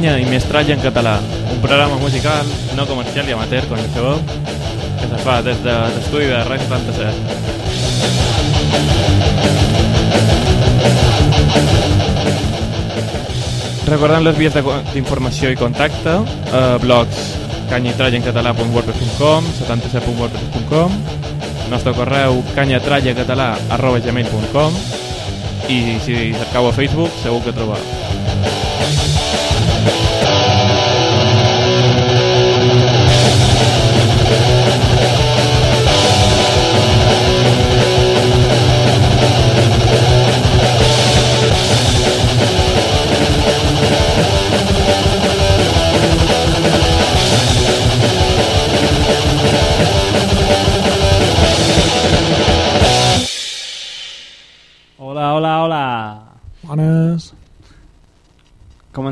canya i més en català. Un programa musical no comercial i amateur, com ja sabeu, que se fa des de l'estudi de RAC 77. Recordant les vies d'informació i contacte, eh, blogs canyatrallencatalà.wordpress.com 77.wordpress.com nostre correu canyatrallacatalà i si cercau a Facebook segur que trobeu. あっ。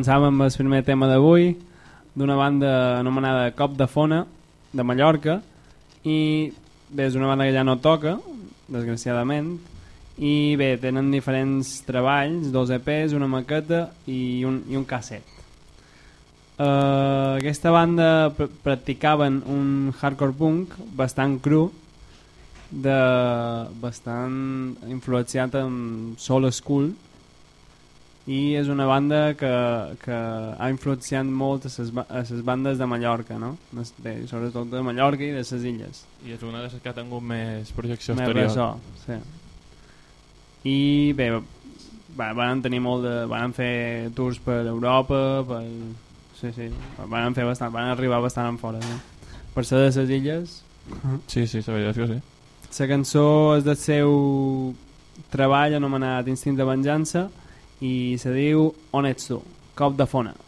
Començàvem amb el primer tema d'avui d'una banda anomenada Cop de Fona de Mallorca i bé, és una banda que ja no toca desgraciadament i bé, tenen diferents treballs dos EPs, una maqueta i un, i un casset. Uh, aquesta banda pr practicaven un hardcore punk bastant cru de bastant influenciat en soul school i és una banda que, que ha influenciat molt a ba- a les bandes de Mallorca, no? Bé, sobretot de Mallorca i de les illes. I és una de les que ha tingut més projecció Més exterior. ressò, sí. I bé, va, van tenir molt de... Van fer tours per Europa, per... Sí, sí, van fer bastant, van arribar bastant en fora, no? Per ser de les illes, Sí, sí, la veritat que sí. La cançó és del seu treball anomenat Instint de Venjança i se diu On ets tu? Cop de fona.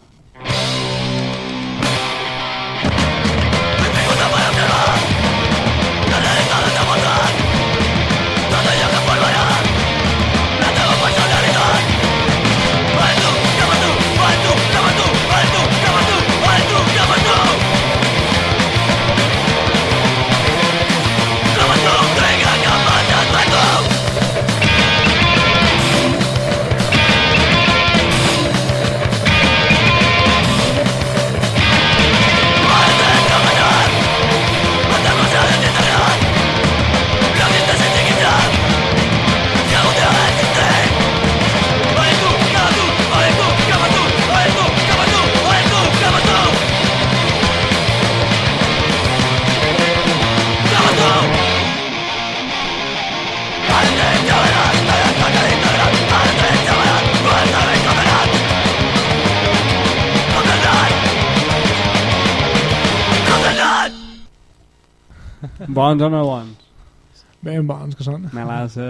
Bons o no bons? Ben bons que són. Melassa...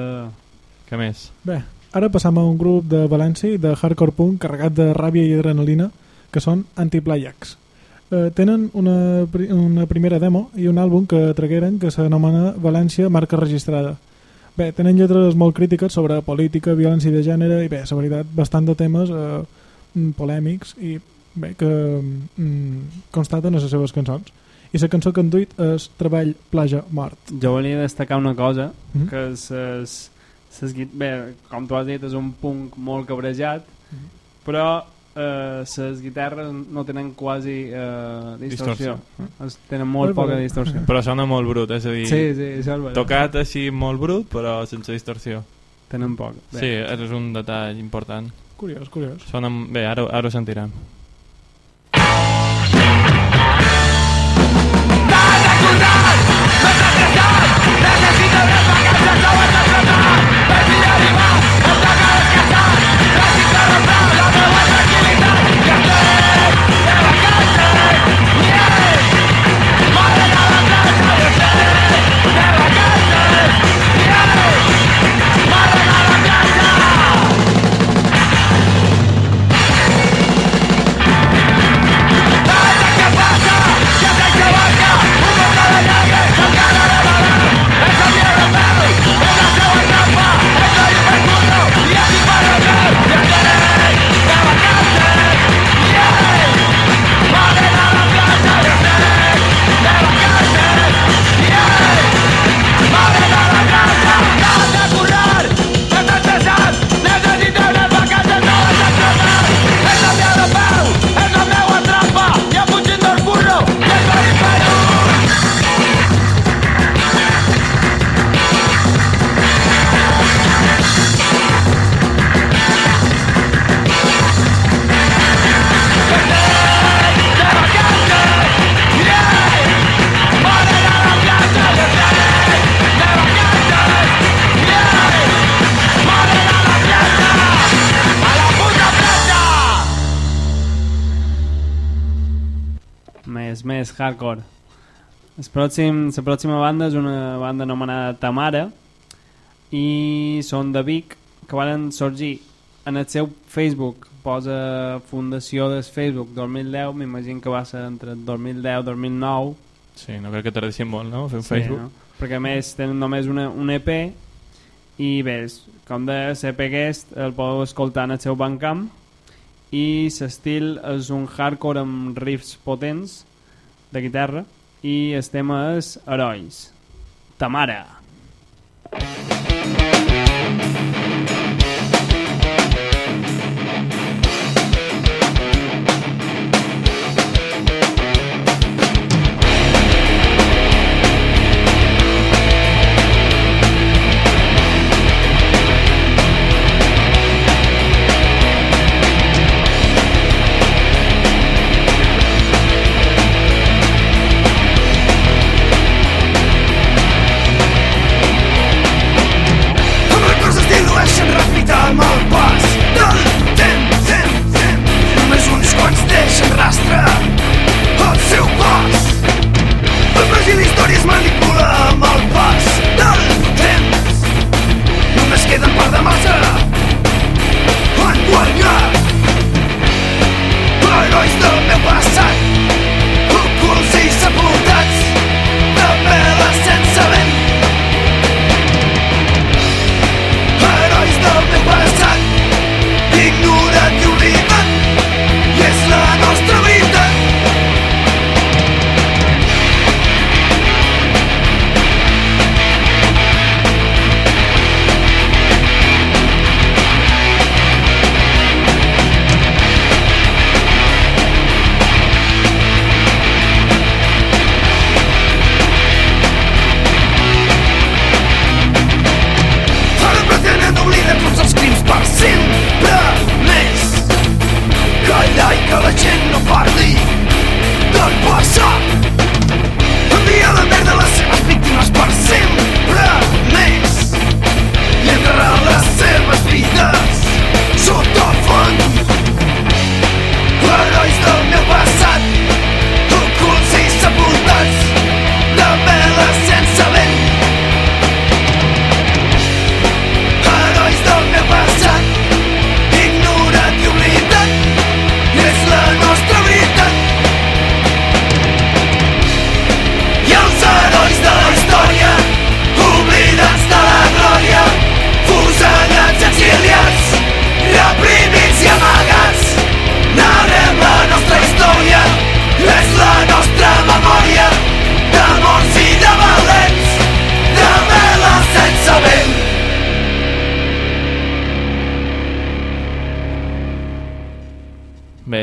Què més? Bé, ara passam a un grup de València de hardcore punk carregat de ràbia i adrenalina que són Antiplayax. Eh, tenen una, pri- una primera demo i un àlbum que tragueren que s'anomena València marca registrada. Bé, tenen lletres molt crítiques sobre política, violència de gènere i bé, la veritat, bastant de temes eh, polèmics i bé, que mm, constaten a les seves cançons. I la cançó que han duit és Treball, plaja, mort. Jo volia destacar una cosa, Mhm. que és, és, és, bé, com tu has dit, és un punk molt cabrejat, Mhm. però eh, les guitarres no tenen quasi eh, distorsió. Es, tenen molt Molt poca bé. distorsió. Però sona molt brut, és a dir, Sí, sí, tocat així molt brut, però sense distorsió. Tenen poc. Bé. Sí, és un detall important. Curiós, curiós. Sona... Bé, ara, ara ho sentirem. Hardcore. El pròxim, la pròxima banda és una banda anomenada Tamara i són de Vic que van sorgir en el seu Facebook posa fundació del Facebook 2010 m'imagino que va ser entre 2010 i 2009 Sí, no crec que tardessin molt, no? Fer un Sí, Facebook. no? perquè a més tenen només una, un EP i bé, com de l'EP aquest el podeu escoltar en el seu Bandcamp i l'estil és un hardcore amb riffs potents de guitarra i el tema és Herois. Tamara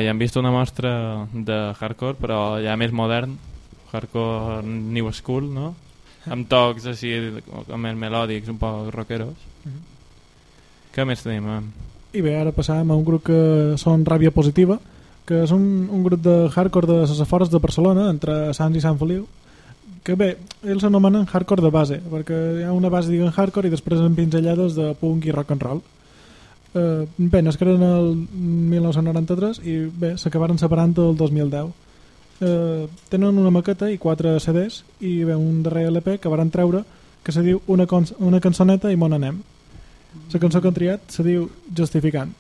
ja hem vist una mostra de hardcore, però ja més modern, hardcore new school, no? Amb tocs així, com més melòdics, un poc rockeros. Què més tenim? eh? I bé, ara passàvem a un grup que són Ràbia Positiva, que és un, un grup de hardcore de les afores de Barcelona, entre Sants i Sant Feliu, que bé, ells s'anomenen hardcore de base, perquè hi ha una base diguen hardcore i després en pinzellades de punk i rock and roll. Eh, bé, nasqueren el 1993 i bé, s'acabaren separant el 2010. Eh, tenen una maqueta i quatre CDs i bé, un darrer LP que varen treure que se diu una, una cançoneta i mon anem. La cançó que han triat se diu Justificant.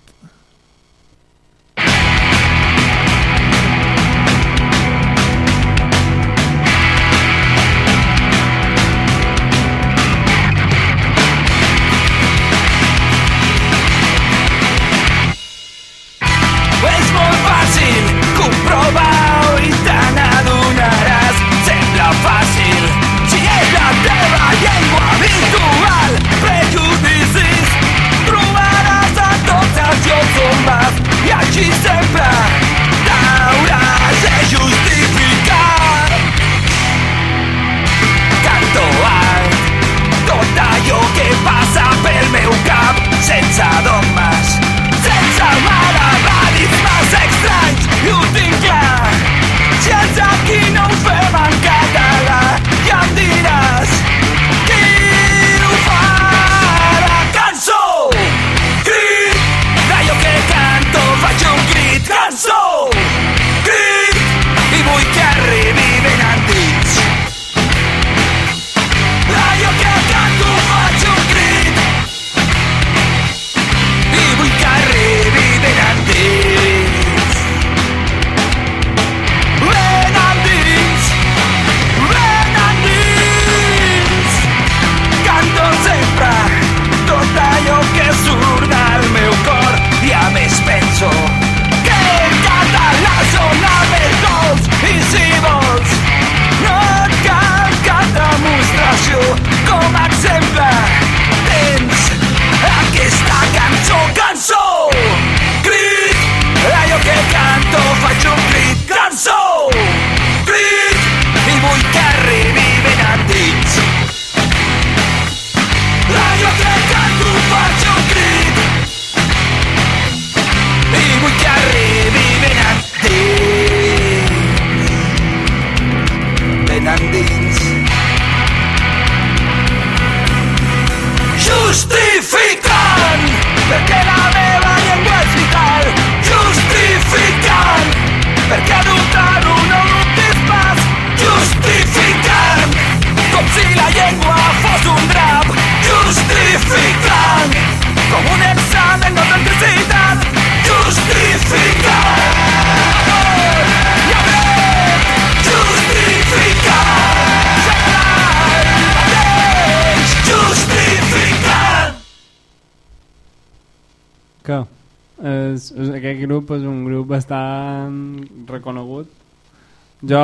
Així sempre t'hauràs de justificar. Canto alt tot allò que passa pel meu cap sense dogmes, sense malabarismes estranys i ho tinc clar. Si els no ho Que és, és, aquest grup és un grup bastant reconegut. Jo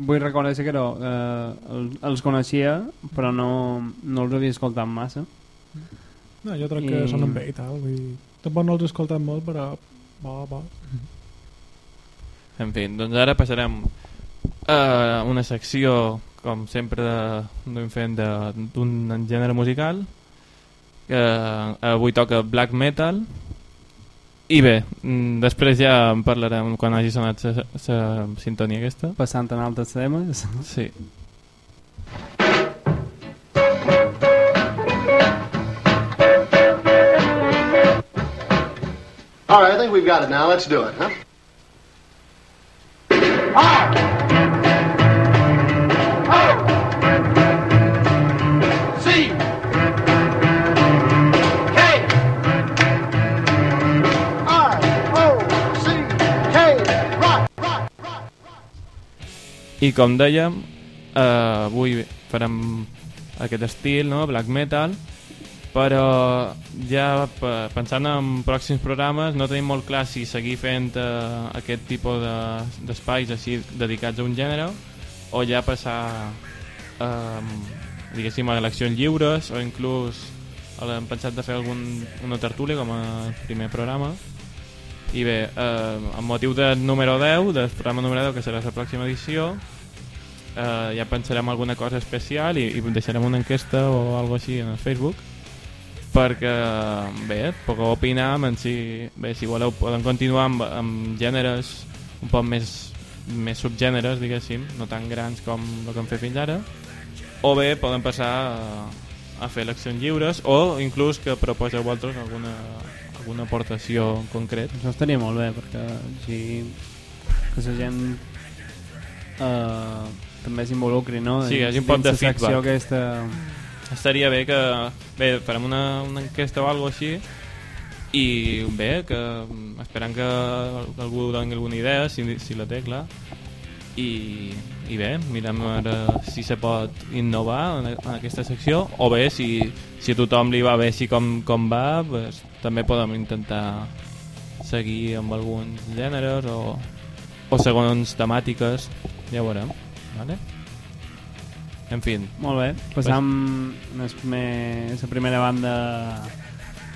vull reconèixer que no, eh, els, els coneixia, però no, no els havia escoltat massa. No, jo crec que I- sonen bé i tal. Vull dir, tampoc no els he escoltat molt, però bo, bo. En fi, doncs ara passarem a una secció, com sempre, d'un fent de- d'un gènere musical, que avui toca black metal, i bé, mm, després ja en parlarem quan hagi sonat la sintonia aquesta. Passant en altres temes. Sí. All right, I think we've got it now. Let's do it, huh? C I com dèiem, eh, avui farem aquest estil, no? black metal, però ja pe- pensant en pròxims programes no tenim molt clar si seguir fent eh, aquest tipus de- d'espais així dedicats a un gènere o ja passar eh, diguéssim a eleccions lliures o inclús hem pensat de fer algun, una tertúlia com a primer programa i bé, eh, amb motiu del número 10 del programa número 10 que serà la pròxima edició eh, ja pensarem alguna cosa especial i, i deixarem una enquesta o algo així en el Facebook perquè bé, pugueu opinar en si, bé, si voleu podem continuar amb, amb gèneres un poc més, més subgèneres diguéssim, no tan grans com el que hem fet fins ara o bé podem passar a, a fer eleccions lliures o inclús que proposeu vosaltres alguna, alguna aportació en concret Això estaria molt bé, perquè així que la gent eh, també s'involucri, no? Sí, hagi un pot de feedback. Aquesta... estaria bé que bé, farem una, una enquesta o algo així i bé, que esperant que algú doni alguna idea si, si la té, clar i, i bé, mirem a veure si se pot innovar en, en aquesta secció o bé, si, si a tothom li va bé així com, com va pues, també podem intentar seguir amb alguns gèneres o, o segons temàtiques ja ho veurem vale? en fi, Molt bé, passam a la primera banda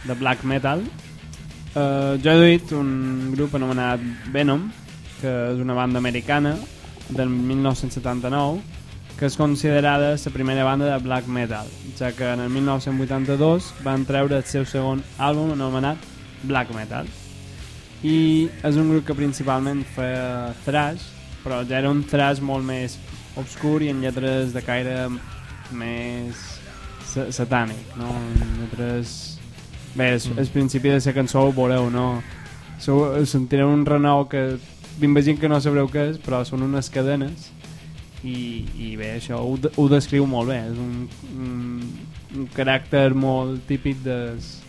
de black metal. Uh, jo he duit un grup anomenat Venom, que és una banda americana del 1979, que és considerada la primera banda de black metal, ja que en el 1982 van treure el seu segon àlbum anomenat Black Metal. I és un grup que principalment feia thrash, però ja era un thrash molt més obscur i en lletres de caire més sa satànic, no? En lletres... Bé, el, Mm. el principi de la cançó ho veureu, no? Sentireu un renou que m'imagino que no sabreu què és, però són unes cadenes i, i bé, això ho, de- ho descriu molt bé, és un, un, un caràcter molt típic des-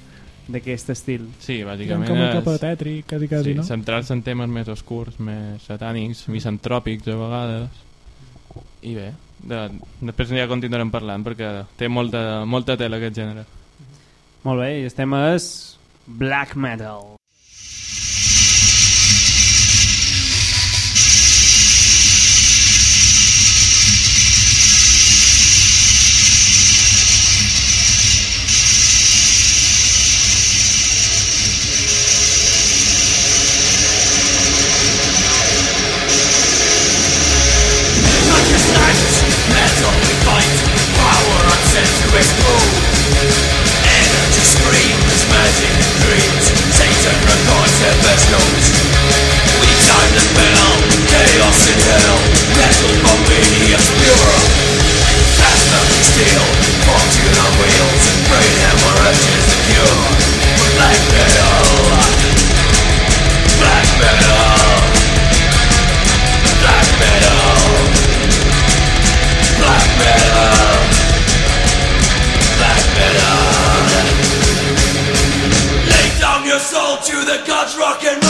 d'aquest estil. sí, bàsicament com és- capa tètric, quasi, quasi, sí, no? centrar-se en temes més oscurs, més satànics, misantròpics a vegades. I bé, de, després ja continuarem parlant perquè té molta, molta tela aquest gènere. Molt bé, i said there's no mystery We time the bell, chaos in hell. Metal from maniacs pure. As nothing steel, fortune on wheels. Brain hammer edges and cure. Black metal. Black metal. To the gods rock and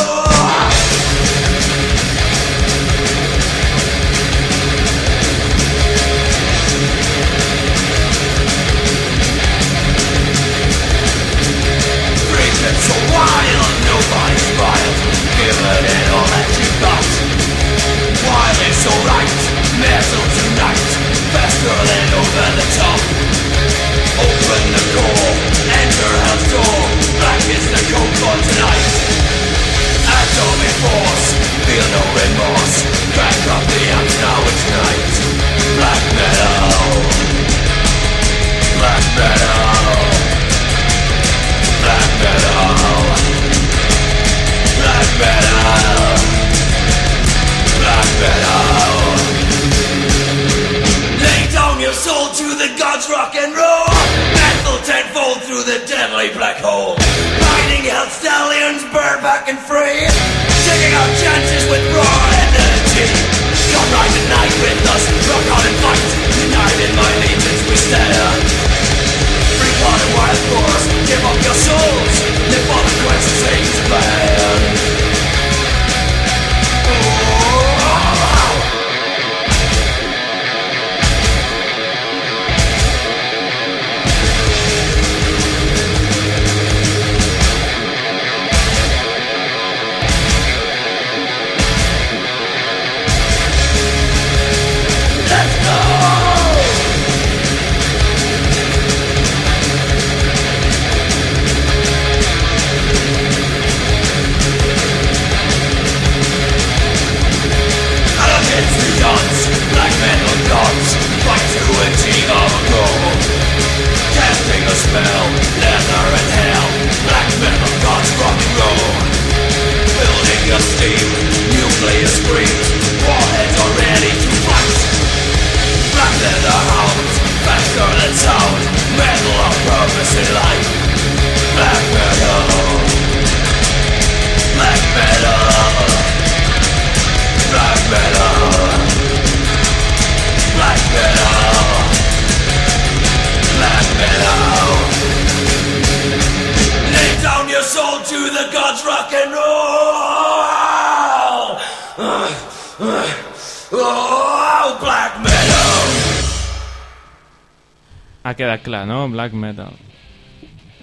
Ha quedat clar, no? Black metal.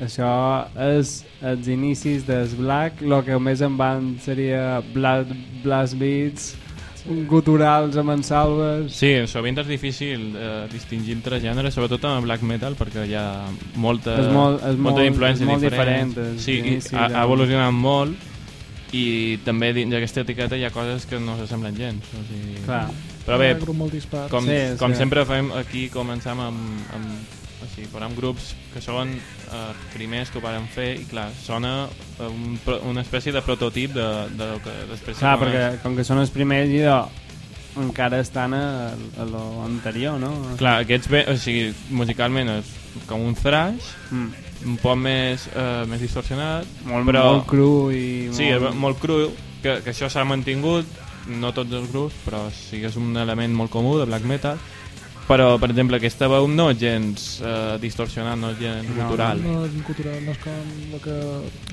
Això és els inicis dels Black, el que més en van seria Blast, blast Beats, guturals amb ensalves... Sí, sovint és difícil eh, distingir entre gèneres, sobretot amb black metal, perquè hi ha molta, És molt- és molta molt- influència és molt diferent. Sí, inicis ha, ha evolucionat molt i també dins d'aquesta etiqueta hi ha coses que no s'assemblen gens. O sigui... Clar. Però bé, Un grup molt dispar. com, Sí, com sí. sempre fem aquí, començam amb, amb, així, amb grups que són eh, primers que ho varen fer i clar, sona eh, un, una espècie de prototip de, de lo que després Clar, perquè coneix. com que són els primers i de, encara estan a, a lo anterior, no? Clar, aquests bé, o sigui, musicalment és com un thrash, Mm. un poc més, eh, més distorsionat, Molt, però... molt cru i Sí, és molt... molt cru, que, que això s'ha mantingut, no tots els grups, però sí que és un element molt comú de black metal, però, per exemple, aquesta veu no és gens eh, distorsionat, no és gens No, cultural. No és cultural, no és com el que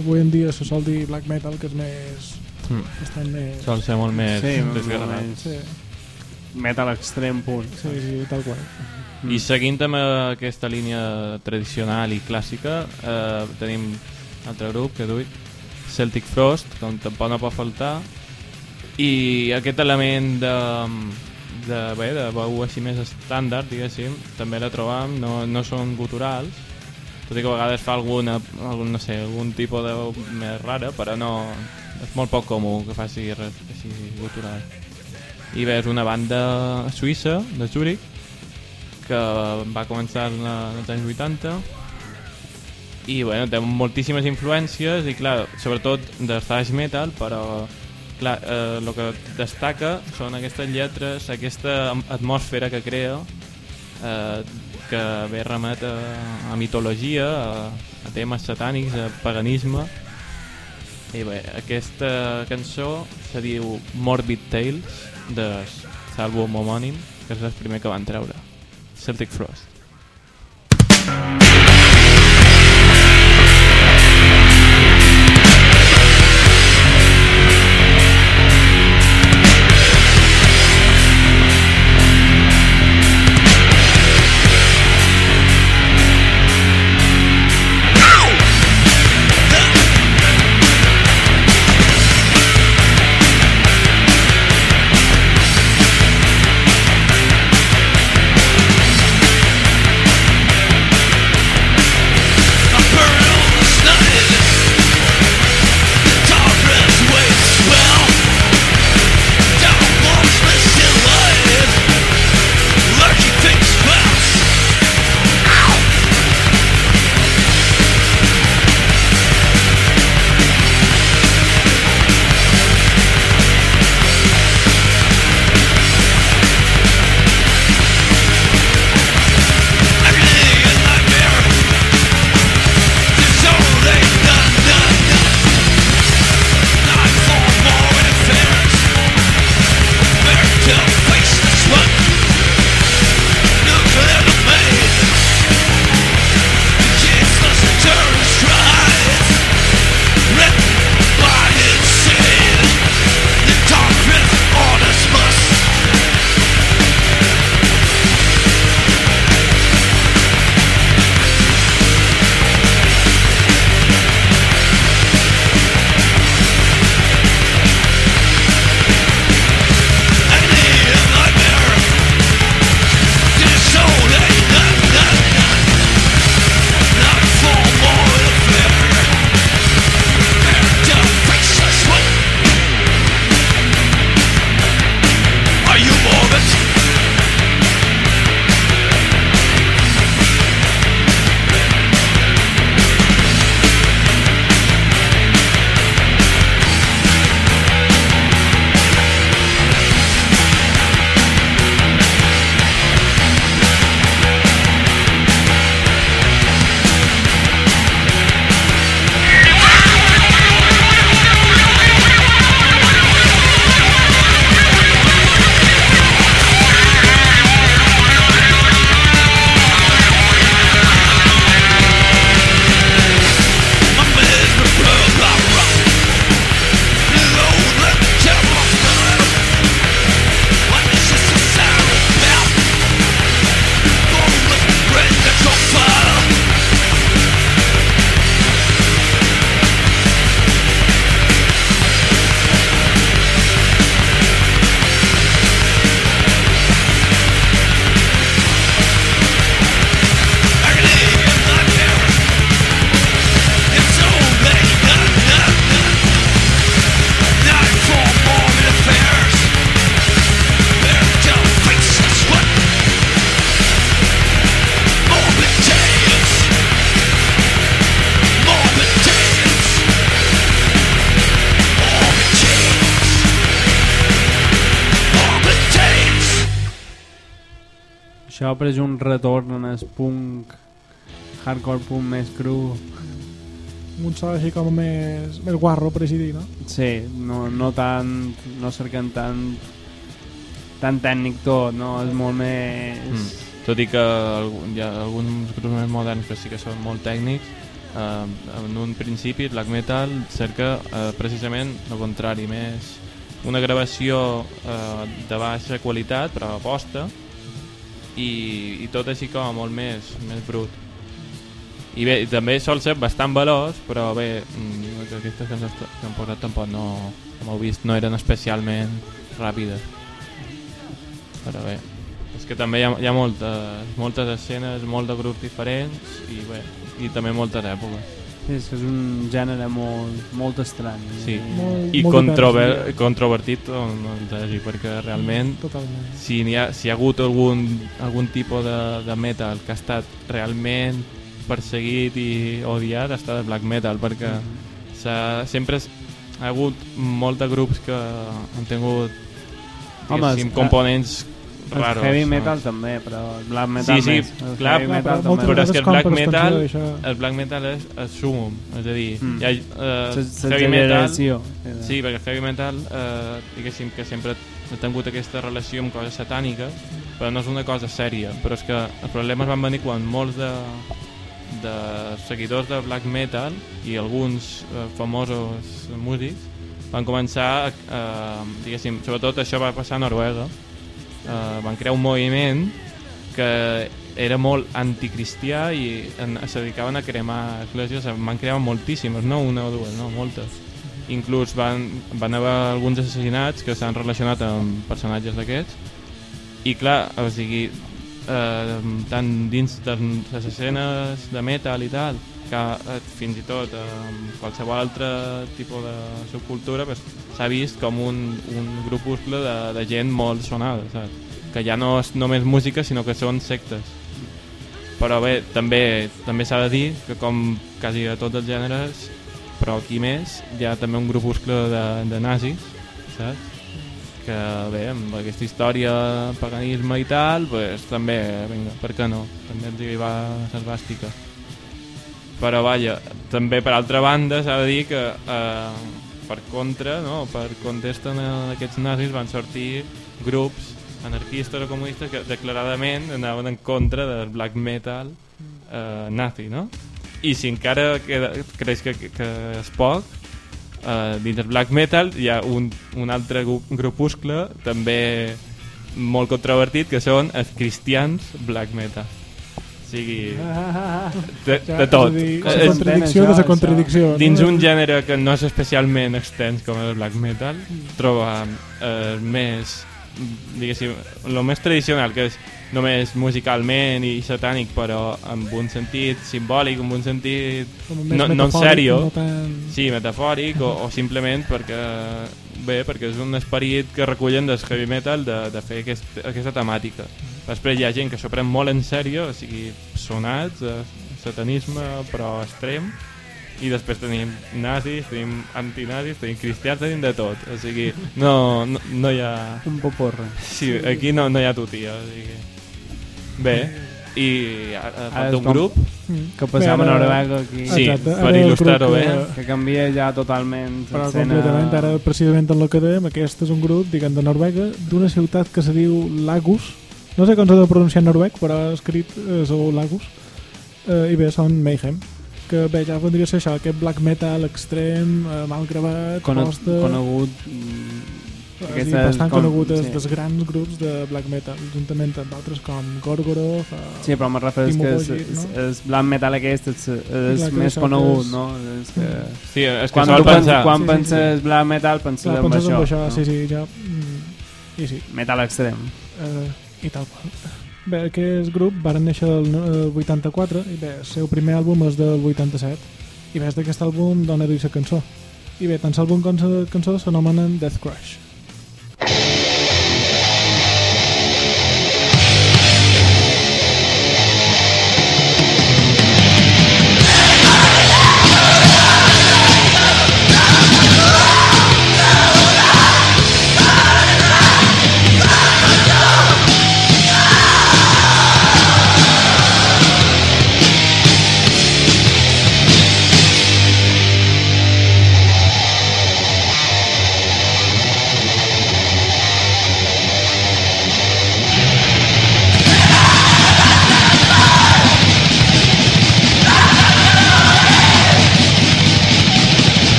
avui en dia se sol dir black metal, que és més... Mm. bastant més... Sol ser molt més Sí, més Sí, metal extrem punt. sí, sí, tal qual. I seguint amb aquesta línia tradicional i clàssica, eh, tenim un altre grup que duit, Celtic Frost, com tampoc no pot faltar, i aquest element de, de, bé, de veu així més estàndard, diguéssim, també la trobam, no, no són guturals, tot i que a vegades fa alguna, algun, no sé, algun tipus de veu més rara, però no, és molt poc comú que faci res així gutural. I bé, és una banda suïssa, de Zurich, que va començar en en els anys 80 i bueno, té moltíssimes influències i clar, sobretot de thrash metal però clar, eh, el que destaca són aquestes lletres aquesta atmosfera que crea eh, que bé remet a, a mitologia a, a temes satànics, a paganisme. I bé, aquesta cançó se diu Morbid Tales de l'àlbum homònim que és el primer que van treure. Celtic Frost. Black Això però és un retorn en el punk, hardcore punk més cru. Un so així com més, més guarro, per així dir, no? Sí, no, no tant, no cerquen tant tan tècnic tot, no? És molt més... Mm. Tot i que algun, hi ha alguns grups més moderns que sí que són molt tècnics, eh, en un principi black metal cerca eh, precisament el contrari, més una gravació eh, de baixa qualitat però aposta i, i tot així com molt més, més brut. I bé, també sol ser bastant veloç, però bé, mm, aquestes que han posat tampoc no, com heu vist, no eren especialment ràpides. Però bé, és que també hi ha, hi ha moltes, moltes escenes, molts de grups diferents i bé, i també moltes èpoques. Sí, és és un gènere molt, molt estrany. Sí. Molt, I molt controver, divers, controvertit o no el hagi, perquè realment Totalment. si hi ha, si hi ha hagut algun, algun tipus de, de metal que ha estat realment perseguit i odiat ha estat el black metal perquè s'ha- sempre ha hagut molt de grups que han tingut Home, diguéssim, el- components El raros heavy no? metal també, però el black metal Sí, sí, més. El clar, heavy metal però també. però és que el black metal- el black metal és el sumum és a dir, Mm. hi ha, eh, heavy metal. Sí, perquè el heavy metal, eh, diguéssim que sempre ha tingut aquesta relació amb coses satàniques, però no és una cosa sèria. Però és que els problemes van venir quan molts de, de seguidors de black metal i alguns eh, famosos músics van començar, eh, diguéssim, sobretot això va passar a Noruega, eh, van crear un moviment que era molt anticristià i en, se dedicaven a cremar esglésies, van crear moltíssimes, no una o dues, no, moltes. Inclús van, van haver alguns assassinats que s'han relacionat amb personatges d'aquests i clar, o sigui, eh, tant dins de les escenes de metal i tal, que eh, fins i tot eh, qualsevol altre tipus de subcultura pues, s'ha vist com un, un grupuscle de, de gent molt sonada, saps? que ja no és només música sinó que són sectes però bé, també també s'ha de dir que com quasi a tots els gèneres però aquí més hi ha també un grupuscle de, de nazis saps? Que bé, amb aquesta història paganisme i tal, pues, també vinga, per què no? també ens hi va l'esbàstica però vaja, també per altra banda s'ha de dir que eh, per contra, no? per contesta d'aquests nazis van sortir grups anarquistes o comunistes que declaradament anaven en contra del black metal eh, nazi, no? I si encara queda, creus que, que és poc, eh, dins del black metal hi ha un, un altre gru- grupuscle també molt controvertit que són els cristians black metal. O sigui de, de tot. la contradicció de la contradicció. dins un gènere que no és especialment extens com el black metal trobam eh, més diguéssim, el més tradicional que és només musicalment i satànic però amb un sentit simbòlic amb un sentit no- no en sèrio. No tan... Sí, metafòric o, o simplement perquè bé, perquè és un esperit que recullen del heavy metal de, de fer aquest, aquesta temàtica. Després hi ha gent que s'ho pren molt en sèrio, o sigui, sonats, eh, satanisme però extrem, i després tenim nazis, tenim antinazis, tenim cristians, tenim de tot. O sigui, no, no, no hi ha... Un poporre. Sí, aquí no, no hi ha tutia. O sigui. Bé, i ara Ara falta un com- grup Mm. Que passava Bé, a Noruega aquí. Sí, Exacte, per il·lustrar-ho bé. que- Que canvia ja totalment Però l'escena- completament, ara precisament en el que dèiem, aquest és un grup, diguem, de Noruega, d'una ciutat que se diu Lagus, no sé com s'ha de pronunciar en noruec, però escrit és el Lagus, eh, i bé, són Mayhem, que bé, ja vendria a ser això, aquest black metal extrem, eh, mal gravat, Cono posta... conegut mm, és a dir, aquesta és bastant com- conegut sí. sí. dels grans grups de black metal, juntament amb altres com Gorgoroth, eh, Sí, però me refereix que és, Timo és, black metal aquest és, és més conegut, és- no? És que... Sí, és que Quan, pensar... quan Sí, sí, penses black metal penses clar, en penses això, en això, no? sí, sí, ja... Mm, I sí, metal extrem eh, i tal qual. Bé, aquest grup van néixer el, el 84 i bé, el seu primer àlbum és del 87 i bé, d'aquest àlbum d'on he duit la cançó. I bé, tant l'àlbum com la cançó s'anomenen Death Crush.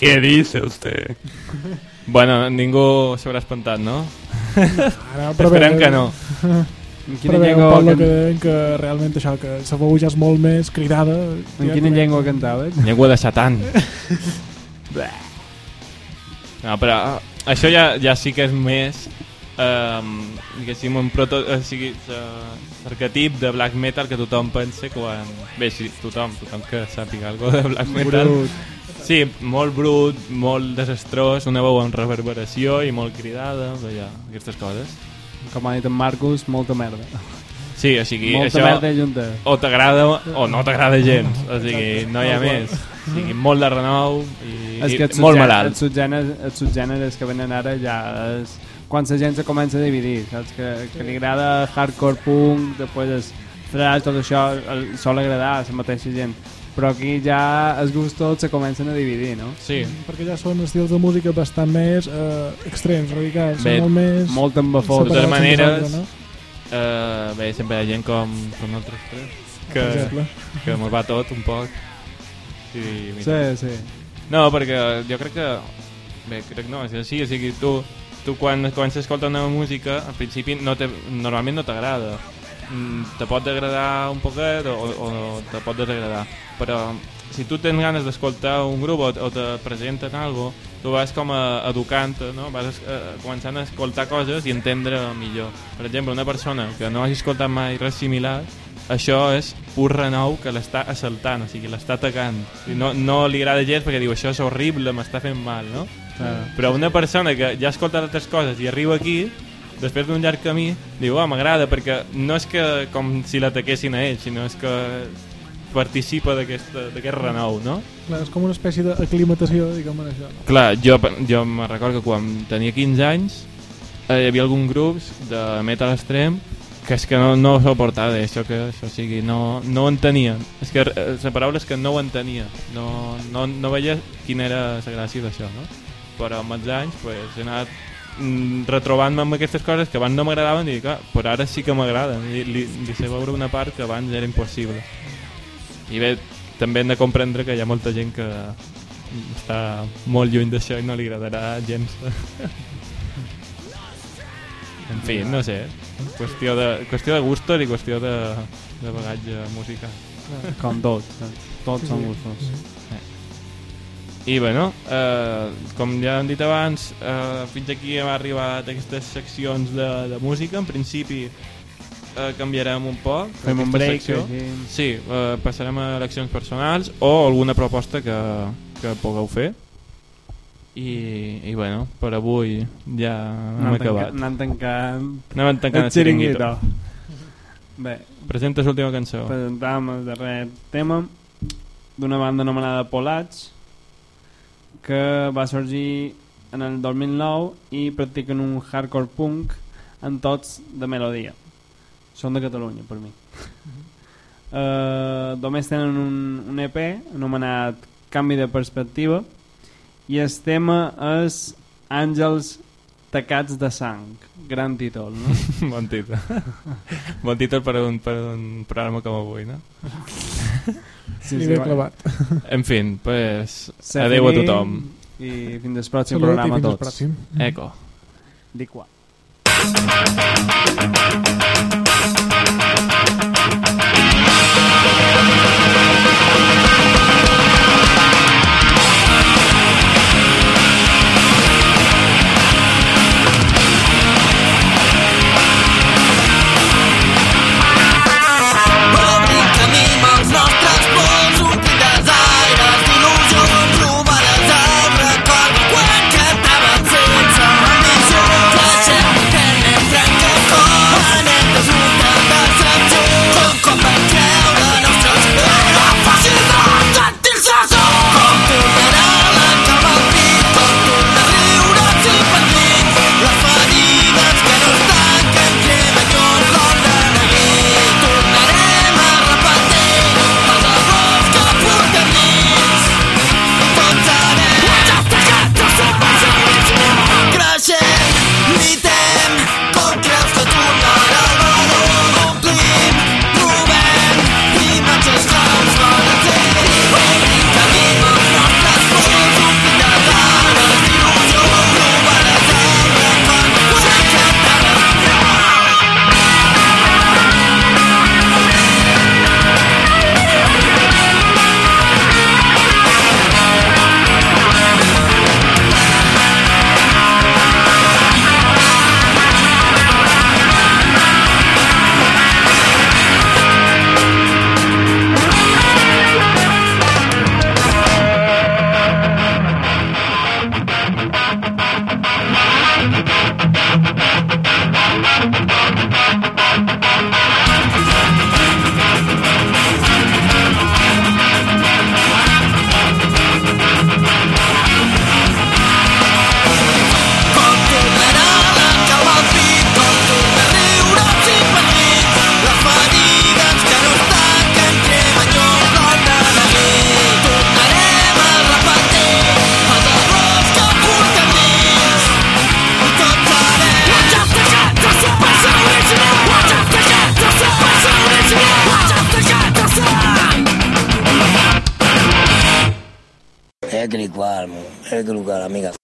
Què dice usted? Bueno, ningú s'haurà espantat, no? Ara, Esperem que no. En quina Però bé, llengua, poble que deien que realment això, que la veu ja és molt més cridada. en quina llengua cantaves? Llengua de satan. no, però eh, això ja, ja sí que és més um, diguéssim un proto, o sigui, uh, arquetip de black metal que tothom pensa quan... Bé, sí, tothom, tothom que sàpiga alguna de black metal. Brut. Sí, molt brut, molt desastrós, una veu amb reverberació i molt cridada, ja, aquestes coses. Com ha dit en Marcus, molta merda. Sí, o sigui, molta això merda junta. o t'agrada o no t'agrada gens, o sigui, no hi ha més. O sigui, molt de renou i, És que i els molt malalt. Els subgèneres, els subgèneres que venen ara ja és... Quan la gent se comença a dividir, saps? Que, que li agrada hardcore punk, després és thrash, tot això sol agradar a la mateixa gent. Però aquí ja els gustos se comencen a dividir, no? Sí, Perquè ja són estils de música bastant més eh, extrems, radicals. Bé, són molt més... Molt embafós. De totes maneres, no? uh, bé, sempre hi ha gent com, com nosaltres tres que, que mos va tot un poc. I, Sí, sí. No, perquè jo crec que... Bé, crec no, és així, o sigui, tu, tu quan comences a escoltar una música, al principi no te, normalment no t'agrada. Mm, Te pot agradar un poquet o, o te pot desagradar, però si tu tens ganes d'escoltar un grup o, o te presenten algo, tu vas com a educant, no? vas eh, començant a escoltar coses i entendre millor. Per exemple, una persona que no hagi escoltat mai res similar, això és pur renou que l'està assaltant, o sigui, l'està atacant. No, no li agrada gens perquè diu això és horrible, m'està fent mal, no? Clar. Però una persona que ja ha escoltat altres coses i arriba aquí, després d'un llarg camí, diu, oh, m'agrada, perquè no és que com si l'ataquessin a ell, sinó és que participa d'aquest renou, no? Clar, és com una espècie d'aclimatació, diguem en això. Clar, jo, jo me recordo que quan tenia 15 anys eh, hi havia algun grups de metal extrem que és que no, no suportava això que això, o sigui, no, no ho entenia és que eh, la paraula és que no ho entenia no, no, no veia quina era la gràcia d'això no? però amb els anys pues, he anat retrobant-me amb aquestes coses que abans no m'agradaven i dic, ah, però ara sí que m'agraden i li, li sé veure una part que abans era impossible i bé, també hem de comprendre que hi ha molta gent que està molt lluny d'això i no li agradarà gens en fi, no sé qüestió de, qüestió de gustos i qüestió de, de bagatge musical Com tot. saps? Tots són gustos. I bueno, eh, com ja hem dit abans eh, fins aquí hem arribat a aquestes seccions de, de música en principi eh, canviarem un poc Fem un break. secció. Així. Sí, eh, passarem a eleccions personals o alguna proposta que, que pugueu fer i, i bueno, per avui ja hem Anant acabat tanca- Anant tancant anem tancant el el xiringuito. Bé, presenta l'última cançó presentam el darrer tema d'una banda anomenada Polats que va sorgir en el 2009 i practiquen un hardcore punk en tots de melodia. Són de Catalunya per mi. Uh, només tenen un, un EP anomenat Canvi de perspectiva i el tema és Àngels tacats de sang gran títol no? bon títol bon títol per un, per un programa com avui no? sí, Ni ben va. clavat. en fi, pues, adeu a tothom i fins al pròxim Salut programa a tots pròxim. Eco Dic qua. Obrim